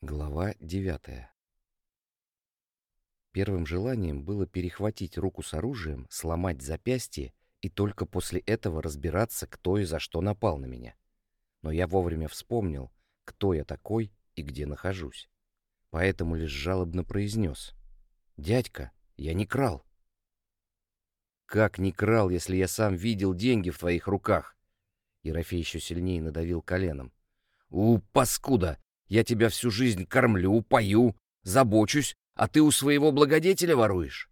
Глава девятая. Первым желанием было перехватить руку с оружием, сломать запястье и только после этого разбираться, кто и за что напал на меня. Но я вовремя вспомнил, кто я такой и где нахожусь. Поэтому лишь жалобно произнес. «Дядька, я не крал». «Как не крал, если я сам видел деньги в твоих руках?» Ерофей еще сильнее надавил коленом. «У, паскуда! Я тебя всю жизнь кормлю, пою, забочусь, а ты у своего благодетеля воруешь.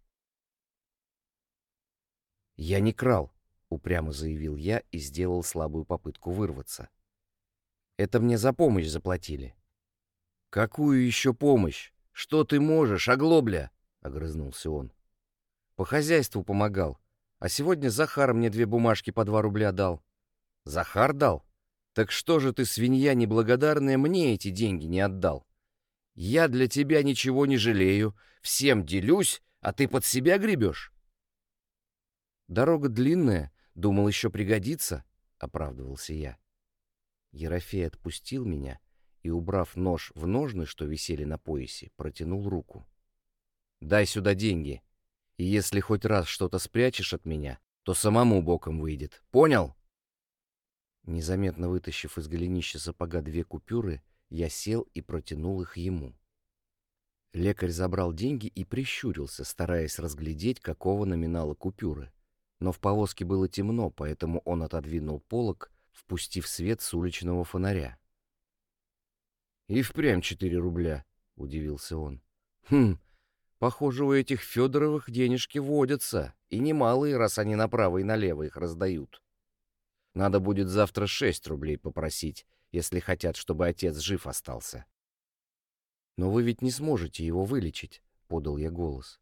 Я не крал, упрямо заявил я и сделал слабую попытку вырваться. Это мне за помощь заплатили. Какую еще помощь? Что ты можешь, оглобля? огрызнулся он. По хозяйству помогал, а сегодня Захар мне две бумажки по два рубля дал. Захар дал? Так что же ты, свинья неблагодарная, мне эти деньги не отдал? Я для тебя ничего не жалею, всем делюсь, а ты под себя гребешь. Дорога длинная, думал, еще пригодится, — оправдывался я. Ерофей отпустил меня и, убрав нож в ножны, что висели на поясе, протянул руку. «Дай сюда деньги, и если хоть раз что-то спрячешь от меня, то самому боком выйдет. Понял?» Незаметно вытащив из голенища сапога две купюры, я сел и протянул их ему. Лекарь забрал деньги и прищурился, стараясь разглядеть, какого номинала купюры. Но в повозке было темно, поэтому он отодвинул полог, впустив свет с уличного фонаря. «И впрямь четыре рубля», — удивился он. «Хм, похоже, у этих Федоровых денежки водятся, и немалые, раз они направо и налево их раздают». Надо будет завтра шесть рублей попросить, если хотят, чтобы отец жив остался. «Но вы ведь не сможете его вылечить», — подал я голос.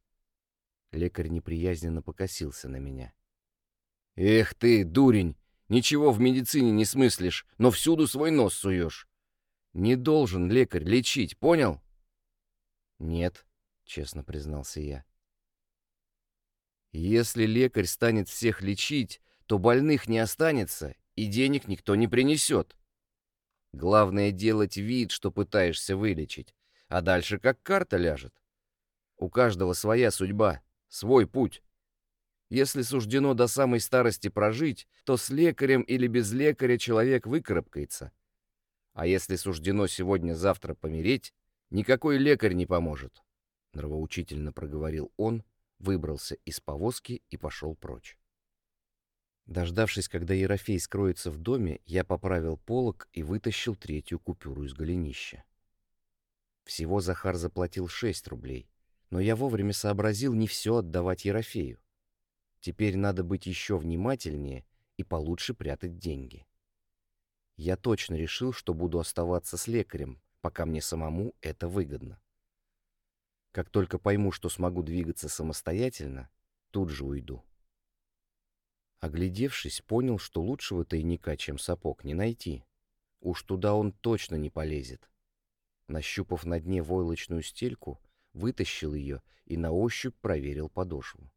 Лекарь неприязненно покосился на меня. «Эх ты, дурень! Ничего в медицине не смыслишь, но всюду свой нос суешь. Не должен лекарь лечить, понял?» «Нет», — честно признался я. «Если лекарь станет всех лечить, то больных не останется и денег никто не принесет. Главное делать вид, что пытаешься вылечить, а дальше как карта ляжет. У каждого своя судьба, свой путь. Если суждено до самой старости прожить, то с лекарем или без лекаря человек выкарабкается. А если суждено сегодня-завтра помереть, никакой лекарь не поможет. Нравоучительно проговорил он, выбрался из повозки и пошел прочь. Дождавшись, когда Ерофей скроется в доме, я поправил полог и вытащил третью купюру из голенища. Всего Захар заплатил шесть рублей, но я вовремя сообразил не все отдавать Ерофею. Теперь надо быть еще внимательнее и получше прятать деньги. Я точно решил, что буду оставаться с лекарем, пока мне самому это выгодно. Как только пойму, что смогу двигаться самостоятельно, тут же уйду. Оглядевшись, понял, что лучшего тайника, чем сапог, не найти. Уж туда он точно не полезет. Нащупав на дне войлочную стельку, вытащил ее и на ощупь проверил подошву.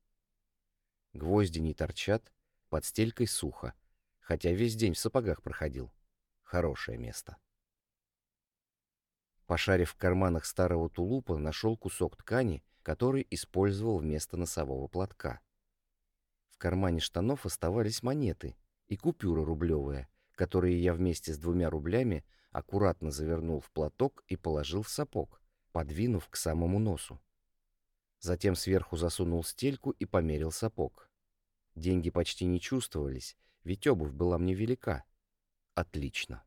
Гвозди не торчат, под стелькой сухо, хотя весь день в сапогах проходил. Хорошее место. Пошарив в карманах старого тулупа, нашел кусок ткани, который использовал вместо носового платка. В кармане штанов оставались монеты и купюра рублевая, которые я вместе с двумя рублями аккуратно завернул в платок и положил в сапог, подвинув к самому носу. Затем сверху засунул стельку и померил сапог. Деньги почти не чувствовались, ведь обувь была мне велика. Отлично.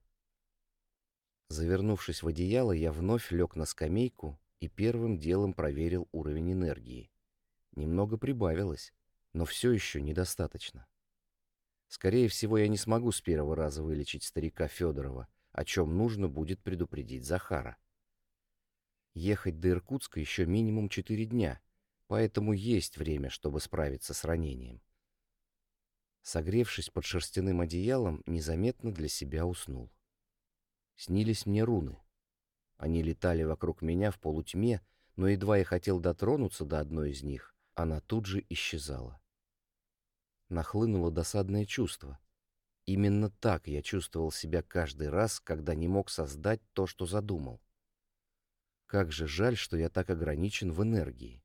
Завернувшись в одеяло, я вновь лег на скамейку и первым делом проверил уровень энергии. Немного прибавилось но все еще недостаточно. Скорее всего, я не смогу с первого раза вылечить старика Федорова, о чем нужно будет предупредить Захара. Ехать до Иркутска еще минимум четыре дня, поэтому есть время, чтобы справиться с ранением. Согревшись под шерстяным одеялом, незаметно для себя уснул. Снились мне руны. Они летали вокруг меня в полутьме, но едва я хотел дотронуться до одной из них, она тут же исчезала нахлынуло досадное чувство. Именно так я чувствовал себя каждый раз, когда не мог создать то, что задумал. Как же жаль, что я так ограничен в энергии.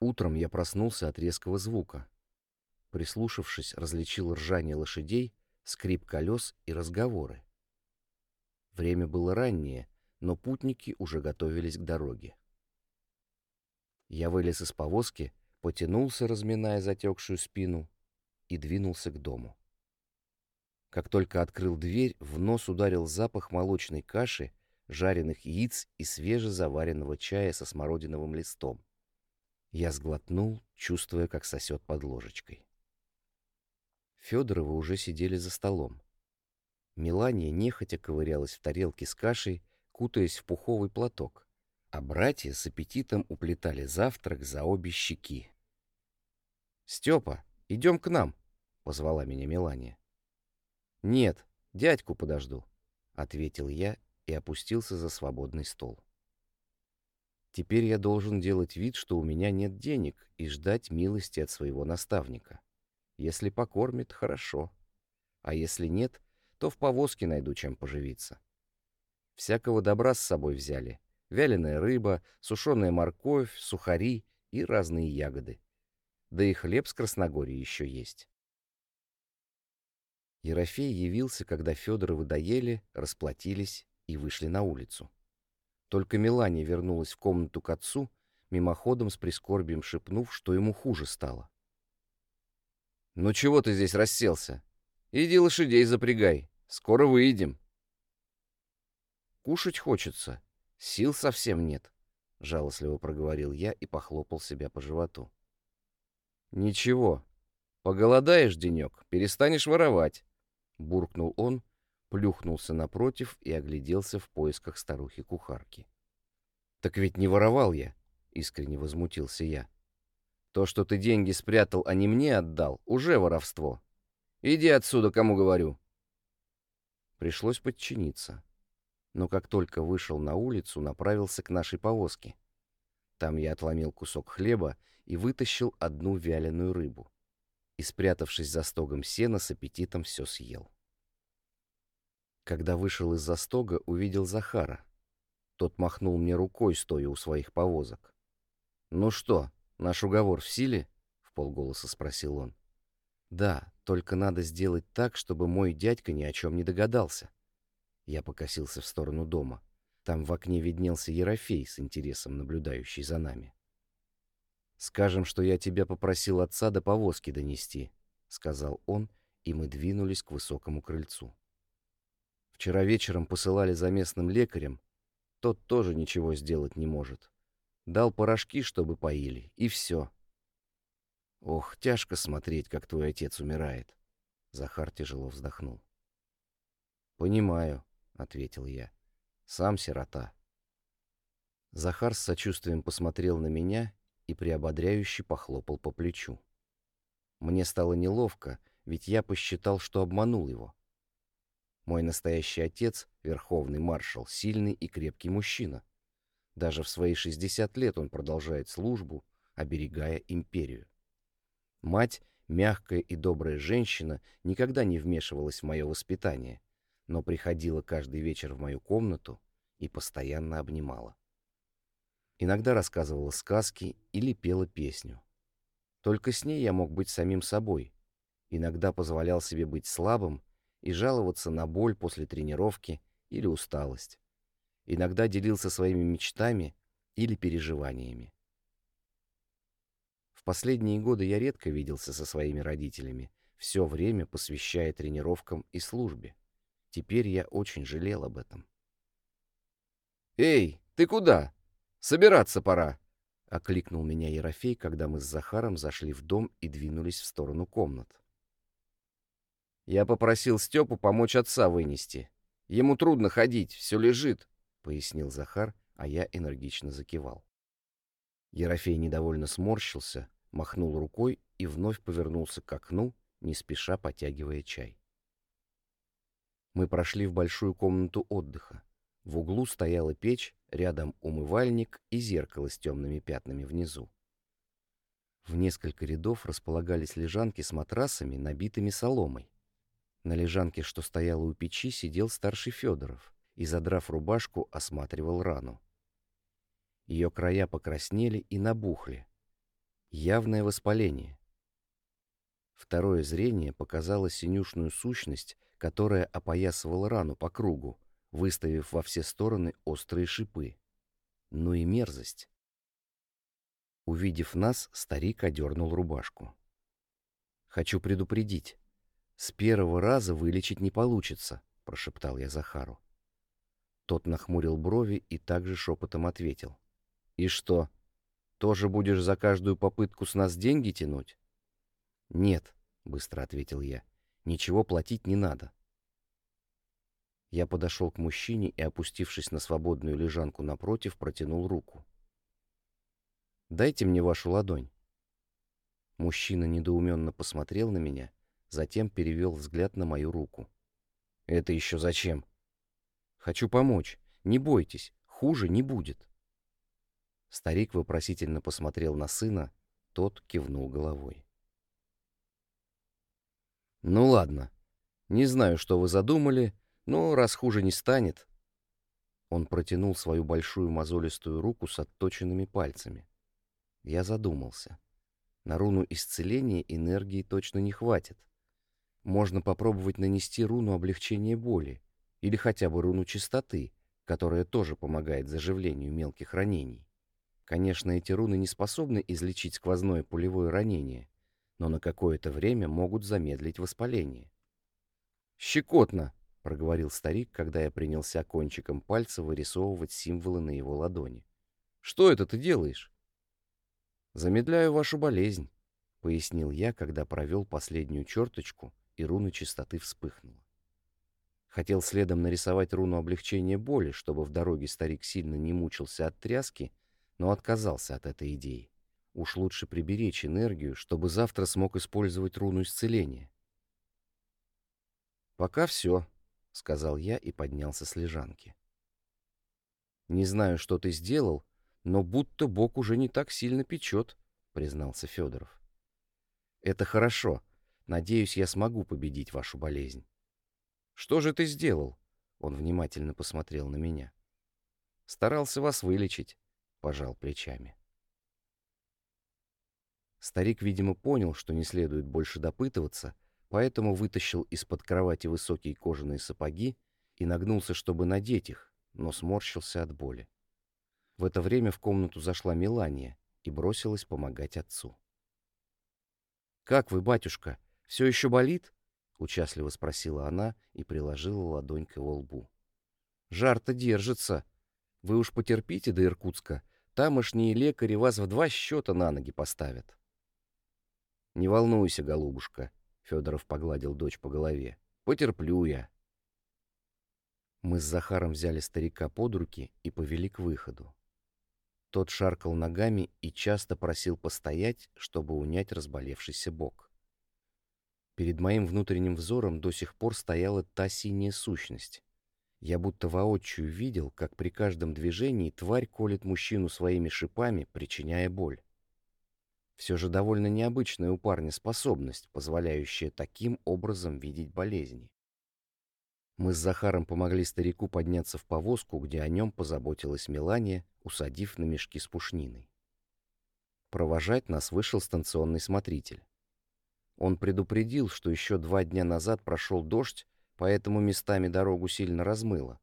Утром я проснулся от резкого звука. Прислушавшись, различил ржание лошадей, скрип колес и разговоры. Время было раннее, но путники уже готовились к дороге. Я вылез из повозки, потянулся, разминая затекшую спину, и двинулся к дому. Как только открыл дверь, в нос ударил запах молочной каши, жареных яиц и свежезаваренного чая со смородиновым листом. Я сглотнул, чувствуя, как сосет под ложечкой. Федоровы уже сидели за столом. Мелания нехотя ковырялась в тарелке с кашей, кутаясь в пуховый платок, а братья с аппетитом уплетали завтрак за обе щеки. «Степа, идем к нам!» — позвала меня Мелания. «Нет, дядьку подожду», — ответил я и опустился за свободный стол. Теперь я должен делать вид, что у меня нет денег, и ждать милости от своего наставника. Если покормит — хорошо. А если нет, то в повозке найду чем поживиться. Всякого добра с собой взяли. Вяленая рыба, сушеная морковь, сухари и разные ягоды. Да и хлеб с Красногории еще есть. Ерофей явился, когда Федоровы доели, расплатились и вышли на улицу. Только Мелания вернулась в комнату к отцу, мимоходом с прискорбием шепнув, что ему хуже стало. «Ну чего ты здесь расселся? Иди лошадей запрягай, скоро выйдем». «Кушать хочется, сил совсем нет», — жалостливо проговорил я и похлопал себя по животу. «Ничего, поголодаешь денек, перестанешь воровать», буркнул он, плюхнулся напротив и огляделся в поисках старухи-кухарки. «Так ведь не воровал я», — искренне возмутился я. «То, что ты деньги спрятал, а не мне отдал, уже воровство. Иди отсюда, кому говорю». Пришлось подчиниться. Но как только вышел на улицу, направился к нашей повозке. Там я отломил кусок хлеба и вытащил одну вяленую рыбу и, спрятавшись за стогом сена, с аппетитом все съел. Когда вышел из-за стога, увидел Захара. Тот махнул мне рукой, стоя у своих повозок. «Ну что, наш уговор в силе?» — в полголоса спросил он. «Да, только надо сделать так, чтобы мой дядька ни о чем не догадался». Я покосился в сторону дома. Там в окне виднелся Ерофей с интересом, наблюдающий за нами. «Скажем, что я тебя попросил отца до повозки донести», — сказал он, и мы двинулись к высокому крыльцу. Вчера вечером посылали за местным лекарем, тот тоже ничего сделать не может. Дал порошки, чтобы поили, и все. Ох, тяжко смотреть, как твой отец умирает. Захар тяжело вздохнул. «Понимаю», — ответил я. «Сам сирота». Захар с сочувствием посмотрел на меня и приободряюще похлопал по плечу. Мне стало неловко, ведь я посчитал, что обманул его. Мой настоящий отец, верховный маршал, сильный и крепкий мужчина. Даже в свои 60 лет он продолжает службу, оберегая империю. Мать, мягкая и добрая женщина, никогда не вмешивалась в мое воспитание, но приходила каждый вечер в мою комнату и постоянно обнимала. Иногда рассказывала сказки или пела песню. Только с ней я мог быть самим собой. Иногда позволял себе быть слабым и жаловаться на боль после тренировки или усталость. Иногда делился своими мечтами или переживаниями. В последние годы я редко виделся со своими родителями, все время посвящая тренировкам и службе. Теперь я очень жалел об этом. «Эй, ты куда?» Собираться пора!» — окликнул меня Ерофей, когда мы с Захаром зашли в дом и двинулись в сторону комнат. «Я попросил Степу помочь отца вынести. Ему трудно ходить, все лежит», — пояснил Захар, а я энергично закивал. Ерофей недовольно сморщился, махнул рукой и вновь повернулся к окну, не спеша потягивая чай. Мы прошли в большую комнату отдыха. В углу стояла печь, рядом умывальник и зеркало с темными пятнами внизу. В несколько рядов располагались лежанки с матрасами, набитыми соломой. На лежанке, что стояла у печи, сидел старший Федоров и, задрав рубашку, осматривал рану. Ее края покраснели и набухли. Явное воспаление. Второе зрение показало синюшную сущность, которая опоясывала рану по кругу, выставив во все стороны острые шипы. Ну и мерзость. Увидев нас, старик одернул рубашку. «Хочу предупредить. С первого раза вылечить не получится», — прошептал я Захару. Тот нахмурил брови и также шепотом ответил. «И что, тоже будешь за каждую попытку с нас деньги тянуть?» «Нет», — быстро ответил я, — «ничего платить не надо». Я подошел к мужчине и, опустившись на свободную лежанку напротив, протянул руку. «Дайте мне вашу ладонь». Мужчина недоуменно посмотрел на меня, затем перевел взгляд на мою руку. «Это еще зачем?» «Хочу помочь. Не бойтесь, хуже не будет». Старик вопросительно посмотрел на сына, тот кивнул головой. «Ну ладно. Не знаю, что вы задумали, но раз хуже не станет...» Он протянул свою большую мозолистую руку с отточенными пальцами. Я задумался. На руну исцеления энергии точно не хватит. Можно попробовать нанести руну облегчения боли, или хотя бы руну чистоты, которая тоже помогает заживлению мелких ранений. Конечно, эти руны не способны излечить сквозное пулевое ранение, но на какое-то время могут замедлить воспаление. «Щекотно!» — проговорил старик, когда я принялся кончиком пальца вырисовывать символы на его ладони. «Что это ты делаешь?» «Замедляю вашу болезнь», — пояснил я, когда провел последнюю черточку, и руна чистоты вспыхнула. Хотел следом нарисовать руну облегчения боли, чтобы в дороге старик сильно не мучился от тряски, но отказался от этой идеи. Уж лучше приберечь энергию, чтобы завтра смог использовать руну исцеления. «Пока все», — сказал я и поднялся с лежанки. «Не знаю, что ты сделал, но будто Бог уже не так сильно печет», — признался Федоров. «Это хорошо. Надеюсь, я смогу победить вашу болезнь». «Что же ты сделал?» — он внимательно посмотрел на меня. «Старался вас вылечить», — пожал плечами. Старик, видимо, понял, что не следует больше допытываться, поэтому вытащил из-под кровати высокие кожаные сапоги и нагнулся, чтобы надеть их, но сморщился от боли. В это время в комнату зашла Мелания и бросилась помогать отцу. «Как вы, батюшка, все еще болит?» — участливо спросила она и приложила ладонь к его лбу. «Жар-то держится. Вы уж потерпите до Иркутска. Тамошние лекари вас в два счета на ноги поставят». «Не волнуйся, голубушка», — Федоров погладил дочь по голове. «Потерплю я». Мы с Захаром взяли старика под руки и повели к выходу. Тот шаркал ногами и часто просил постоять, чтобы унять разболевшийся бок. Перед моим внутренним взором до сих пор стояла та синяя сущность. Я будто воочию видел, как при каждом движении тварь колет мужчину своими шипами, причиняя боль. Все же довольно необычная у парня способность, позволяющая таким образом видеть болезни. Мы с Захаром помогли старику подняться в повозку, где о нем позаботилась Мелания, усадив на мешки с пушниной. Провожать нас вышел станционный смотритель. Он предупредил, что еще два дня назад прошел дождь, поэтому местами дорогу сильно размыло.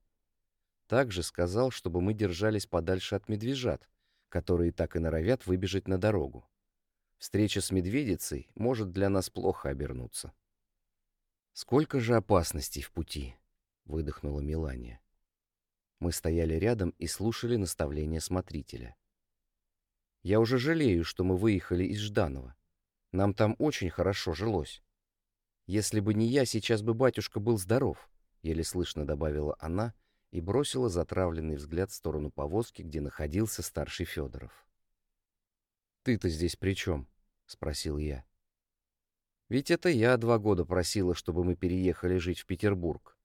Также сказал, чтобы мы держались подальше от медвежат, которые так и норовят выбежать на дорогу. Встреча с медведицей может для нас плохо обернуться. «Сколько же опасностей в пути!» — выдохнула Мелания. Мы стояли рядом и слушали наставления смотрителя. «Я уже жалею, что мы выехали из Жданова. Нам там очень хорошо жилось. Если бы не я, сейчас бы батюшка был здоров», — еле слышно добавила она и бросила затравленный взгляд в сторону повозки, где находился старший Федоров. «Ты-то здесь при чем?» — спросил я. «Ведь это я два года просила, чтобы мы переехали жить в Петербург.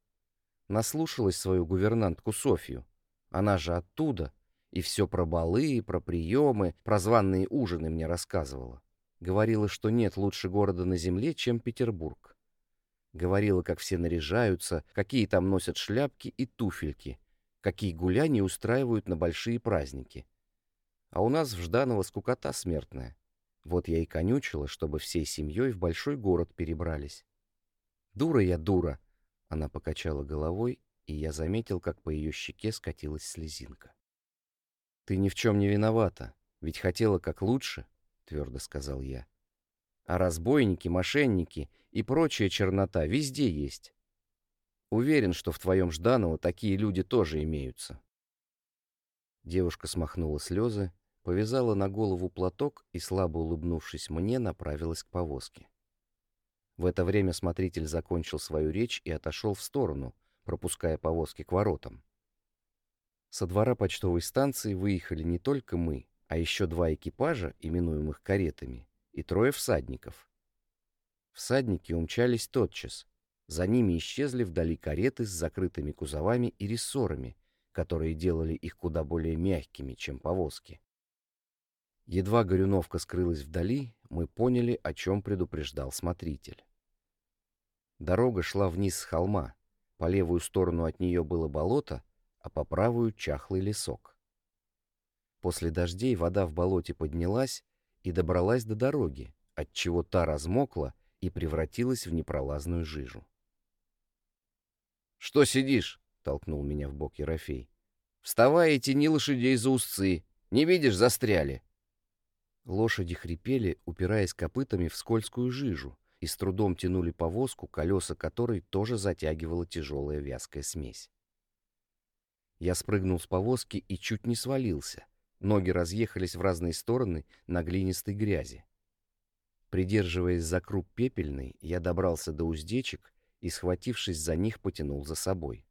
Наслушалась свою гувернантку Софью. Она же оттуда. И все про балы, про приемы, про званные ужины мне рассказывала. Говорила, что нет лучше города на земле, чем Петербург. Говорила, как все наряжаются, какие там носят шляпки и туфельки, какие гуляния устраивают на большие праздники. А у нас в Жданово скукота смертная. Вот я и конючила, чтобы всей семьей в большой город перебрались. «Дура я, дура!» Она покачала головой, и я заметил, как по ее щеке скатилась слезинка. «Ты ни в чем не виновата, ведь хотела как лучше», — твердо сказал я. «А разбойники, мошенники и прочая чернота везде есть. Уверен, что в твоем Жданово такие люди тоже имеются». Девушка смахнула слезы, повязала на голову платок и, слабо улыбнувшись мне, направилась к повозке. В это время смотритель закончил свою речь и отошел в сторону, пропуская повозки к воротам. Со двора почтовой станции выехали не только мы, а еще два экипажа, именуемых каретами, и трое всадников. Всадники умчались тотчас. За ними исчезли вдали кареты с закрытыми кузовами и рессорами, которые делали их куда более мягкими, чем повозки. Едва Горюновка скрылась вдали, мы поняли, о чем предупреждал смотритель. Дорога шла вниз с холма. По левую сторону от нее было болото, а по правую — чахлый лесок. После дождей вода в болоте поднялась и добралась до дороги, отчего та размокла и превратилась в непролазную жижу. «Что сидишь?» — толкнул меня в бок Ерофей. «Вставай и тяни лошадей за узцы. Не видишь, застряли». Лошади хрипели, упираясь копытами в скользкую жижу, и с трудом тянули повозку, колеса которой тоже затягивала тяжелая вязкая смесь. Я спрыгнул с повозки и чуть не свалился. Ноги разъехались в разные стороны на глинистой грязи. Придерживаясь за круп пепельный, я добрался до уздечек и, схватившись за них, потянул за собой.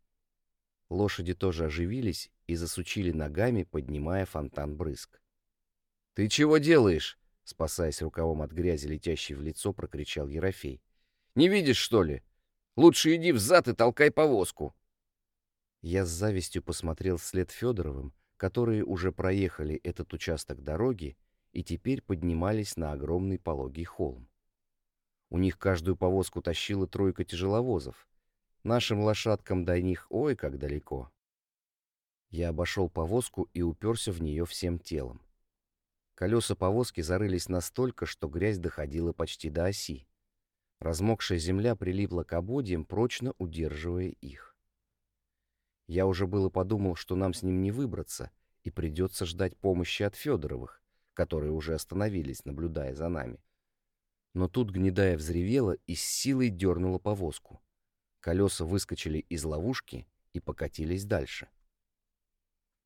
Лошади тоже оживились и засучили ногами, поднимая фонтан брызг. «Ты чего делаешь?» Спасаясь рукавом от грязи, летящей в лицо, прокричал Ерофей. «Не видишь, что ли? Лучше иди взад и толкай повозку!» Я с завистью посмотрел вслед Федоровым, которые уже проехали этот участок дороги и теперь поднимались на огромный пологий холм. У них каждую повозку тащила тройка тяжеловозов. Нашим лошадкам до них ой как далеко. Я обошел повозку и уперся в нее всем телом. Колеса повозки зарылись настолько, что грязь доходила почти до оси. Размокшая земля прилипла к ободьям, прочно удерживая их. Я уже было подумал, что нам с ним не выбраться, и придется ждать помощи от Федоровых, которые уже остановились, наблюдая за нами. Но тут гнедая взревела и с силой дернула повозку. Колеса выскочили из ловушки и покатились дальше.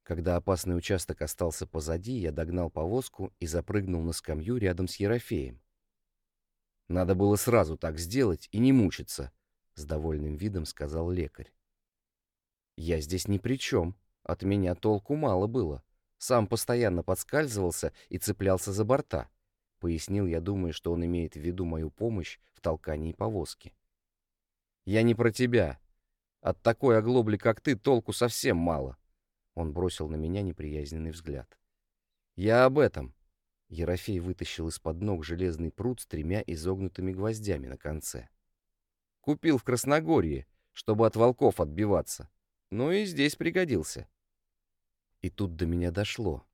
Когда опасный участок остался позади, я догнал повозку и запрыгнул на скамью рядом с Ерофеем. «Надо было сразу так сделать и не мучиться», — с довольным видом сказал лекарь. «Я здесь ни при чем. От меня толку мало было. Сам постоянно подскальзывался и цеплялся за борта», — пояснил я, думая, что он имеет в виду мою помощь в толкании повозки. «Я не про тебя. От такой оглобли, как ты, толку совсем мало», он бросил на меня неприязненный взгляд. «Я об этом!» Ерофей вытащил из-под ног железный пруд с тремя изогнутыми гвоздями на конце. «Купил в Красногорье, чтобы от волков отбиваться. Ну и здесь пригодился». И тут до меня дошло.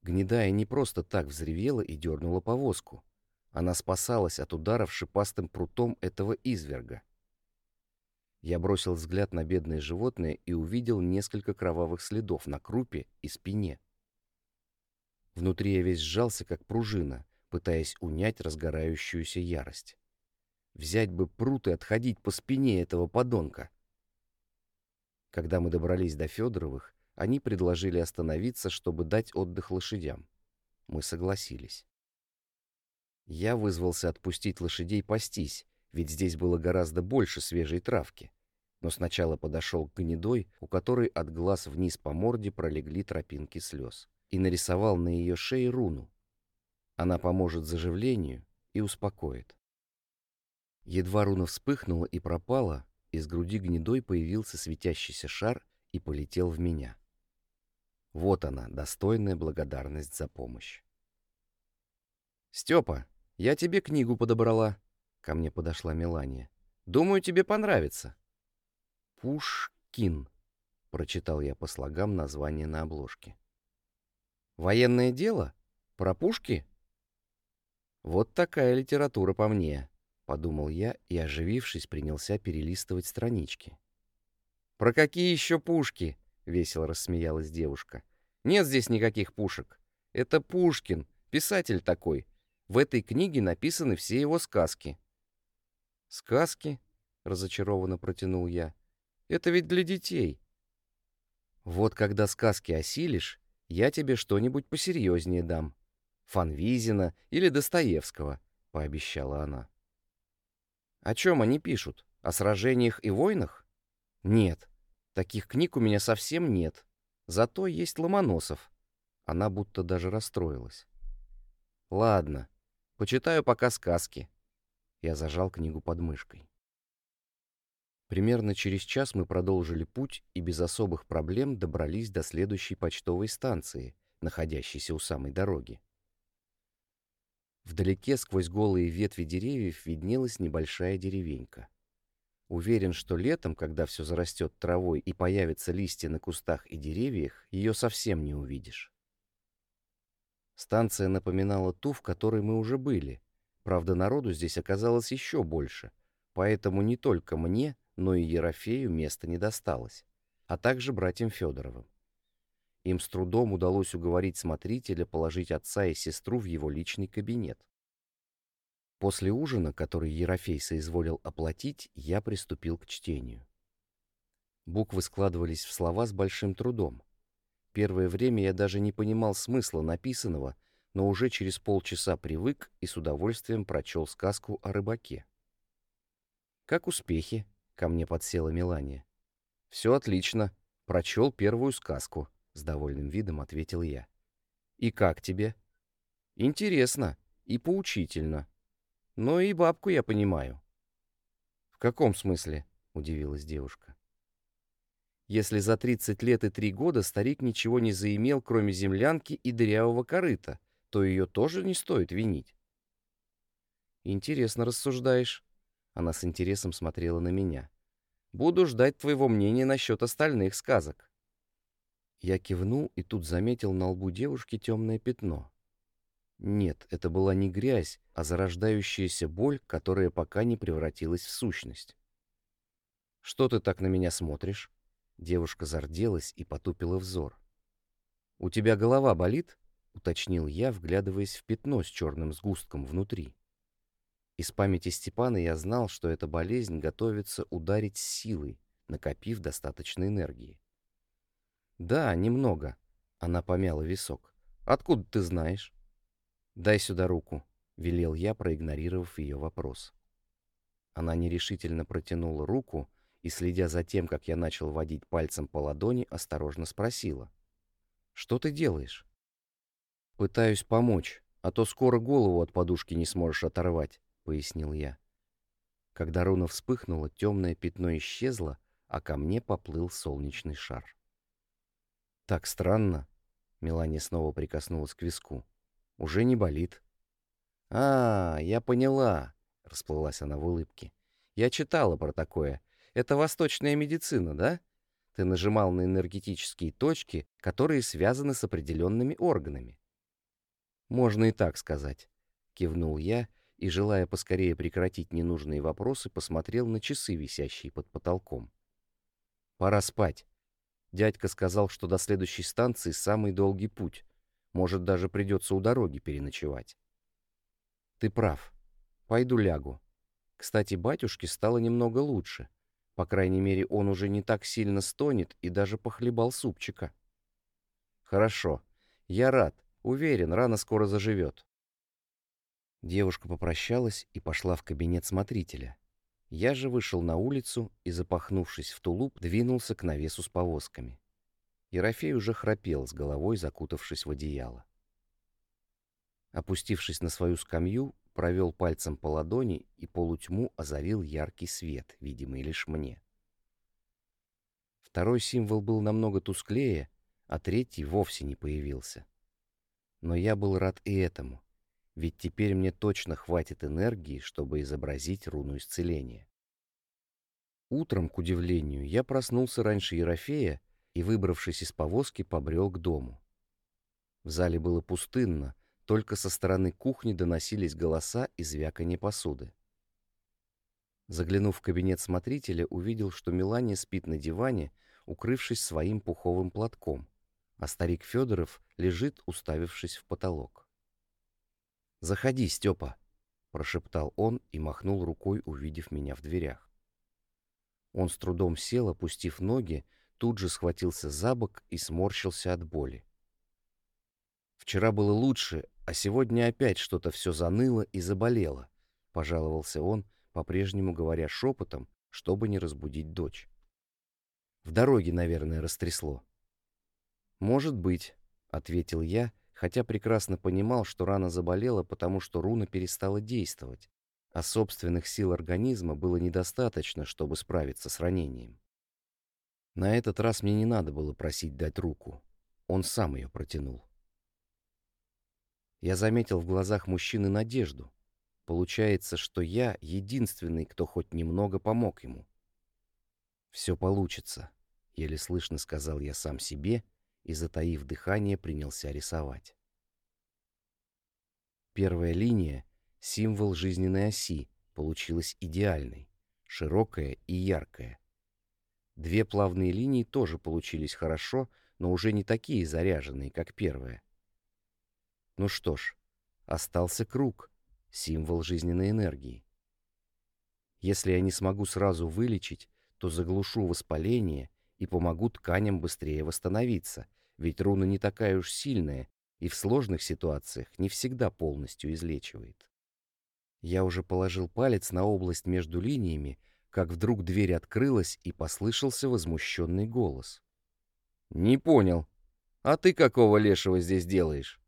Гнедая не просто так взревела и дернула повозку. Она спасалась от ударов шипастым прутом этого изверга. Я бросил взгляд на бедное животное и увидел несколько кровавых следов на крупе и спине. Внутри я весь сжался, как пружина, пытаясь унять разгорающуюся ярость. Взять бы прут и отходить по спине этого подонка. Когда мы добрались до Федоровых, они предложили остановиться, чтобы дать отдых лошадям. Мы согласились. Я вызвался отпустить лошадей пастись, ведь здесь было гораздо больше свежей травки но сначала подошел к гнедой, у которой от глаз вниз по морде пролегли тропинки слез, и нарисовал на ее шее руну. Она поможет заживлению и успокоит. Едва руна вспыхнула и пропала, из груди гнедой появился светящийся шар и полетел в меня. Вот она, достойная благодарность за помощь. «Степа, я тебе книгу подобрала», — ко мне подошла Мелания. Думаю, тебе понравится». «Пушкин», — прочитал я по слогам название на обложке. «Военное дело? Про пушки?» «Вот такая литература по мне», — подумал я и, оживившись, принялся перелистывать странички. «Про какие еще пушки?» — весело рассмеялась девушка. «Нет здесь никаких пушек. Это Пушкин, писатель такой. В этой книге написаны все его сказки». «Сказки?» — разочарованно протянул я. «Это ведь для детей». «Вот когда сказки осилишь, я тебе что-нибудь посерьезнее дам. Фанвизина или Достоевского», — пообещала она. «О чем они пишут? О сражениях и войнах?» «Нет, таких книг у меня совсем нет. Зато есть Ломоносов». Она будто даже расстроилась. «Ладно, почитаю пока сказки». Я зажал книгу под мышкой. Примерно через час мы продолжили путь и без особых проблем добрались до следующей почтовой станции, находящейся у самой дороги. Вдалеке сквозь голые ветви деревьев виднелась небольшая деревенька. Уверен, что летом, когда все зарастет травой и появятся листья на кустах и деревьях, ее совсем не увидишь. Станция напоминала ту, в которой мы уже были. Правда, народу здесь оказалось еще больше, поэтому не только мне, но и Ерофею места не досталось, а также братьям Федоровым. Им с трудом удалось уговорить смотрителя положить отца и сестру в его личный кабинет. После ужина, который Ерофей соизволил оплатить, я приступил к чтению. Буквы складывались в слова с большим трудом. Первое время я даже не понимал смысла написанного, но уже через полчаса привык и с удовольствием прочел сказку о рыбаке. «Как успехи?» — ко мне подсела Мелания. «Все отлично. Прочел первую сказку», с довольным видом ответил я. И как тебе? Интересно и поучительно. Но и бабку я понимаю. В каком смысле? Удивилась девушка. Если за 30 лет и 3 года старик ничего не заимел, кроме землянки и дырявого корыта, то ее тоже не стоит винить. Интересно рассуждаешь. Она с интересом смотрела на меня. Буду ждать твоего мнения насчет остальных сказок. Я кивнул и тут заметил на лбу девушки темное пятно. Нет, это была не грязь, а зарождающаяся боль, которая пока не превратилась в сущность. «Что ты так на меня смотришь?» Девушка зарделась и потупила взор. «У тебя голова болит?» — уточнил я, вглядываясь в пятно с черным сгустком внутри. Из памяти Степана я знал, что эта болезнь готовится ударить силой, накопив достаточно энергии. «Да, немного». Она помяла висок. «Откуда ты знаешь?» «Дай сюда руку», — велел я, проигнорировав ее вопрос. Она нерешительно протянула руку и, следя за тем, как я начал водить пальцем по ладони, осторожно спросила. «Что ты делаешь?» «Пытаюсь помочь, а то скоро голову от подушки не сможешь оторвать», — пояснил я. Когда руна вспыхнула, темное пятно исчезло, а ко мне поплыл солнечный шар. Так странно. Мелания снова прикоснулась к виску. Уже не болит. А, я поняла, расплылась она в улыбке. Я читала про такое. Это восточная медицина, да? Ты нажимал на энергетические точки, которые связаны с определенными органами. Можно и так сказать, кивнул я и, желая поскорее прекратить ненужные вопросы, посмотрел на часы, висящие под потолком. Пора спать. Дядька сказал, что до следующей станции самый долгий путь. Может, даже придется у дороги переночевать. Ты прав. Пойду лягу. Кстати, батюшке стало немного лучше. По крайней мере, он уже не так сильно стонет и даже похлебал супчика. Хорошо. Я рад. Уверен, рано скоро заживет. Девушка попрощалась и пошла в кабинет смотрителя. Я же вышел на улицу и, запахнувшись в тулуп, двинулся к навесу с повозками. Ерофей уже храпел, с головой закутавшись в одеяло. Опустившись на свою скамью, провел пальцем по ладони и полутьму озарил яркий свет, видимый лишь мне. Второй символ был намного тусклее, а третий вовсе не появился. Но я был рад и этому ведь теперь мне точно хватит энергии, чтобы изобразить руну исцеления. Утром, к удивлению, я проснулся раньше Ерофея и, выбравшись из повозки, побрел к дому. В зале было пустынно, только со стороны кухни доносились голоса и звяканье посуды. Заглянув в кабинет смотрителя, увидел, что Мелания спит на диване, укрывшись своим пуховым платком, а старик Федоров лежит, уставившись в потолок. «Заходи, Степа!» — прошептал он и махнул рукой, увидев меня в дверях. Он с трудом сел, опустив ноги, тут же схватился за бок и сморщился от боли. «Вчера было лучше, а сегодня опять что-то все заныло и заболело», — пожаловался он, по-прежнему говоря шепотом, чтобы не разбудить дочь. «В дороге, наверное, растрясло». «Может быть», — ответил я, хотя прекрасно понимал, что рана заболела, потому что руна перестала действовать, а собственных сил организма было недостаточно, чтобы справиться с ранением. На этот раз мне не надо было просить дать руку. Он сам ее протянул. Я заметил в глазах мужчины надежду. Получается, что я единственный, кто хоть немного помог ему. «Все получится», — еле слышно сказал я сам себе и, затаив дыхание, принялся рисовать. Первая линия Символ жизненной оси получилась идеальной, широкая и яркая. Две плавные линии тоже получились хорошо, но уже не такие заряженные, как первая. Ну что ж, остался круг, символ жизненной энергии. Если я не смогу сразу вылечить, то заглушу воспаление и помогу тканям быстрее восстановиться, ведь руна не такая уж сильная и в сложных ситуациях не всегда полностью излечивает. Я уже положил палец на область между линиями, как вдруг дверь открылась и послышался возмущенный голос. «Не понял. А ты какого лешего здесь делаешь?»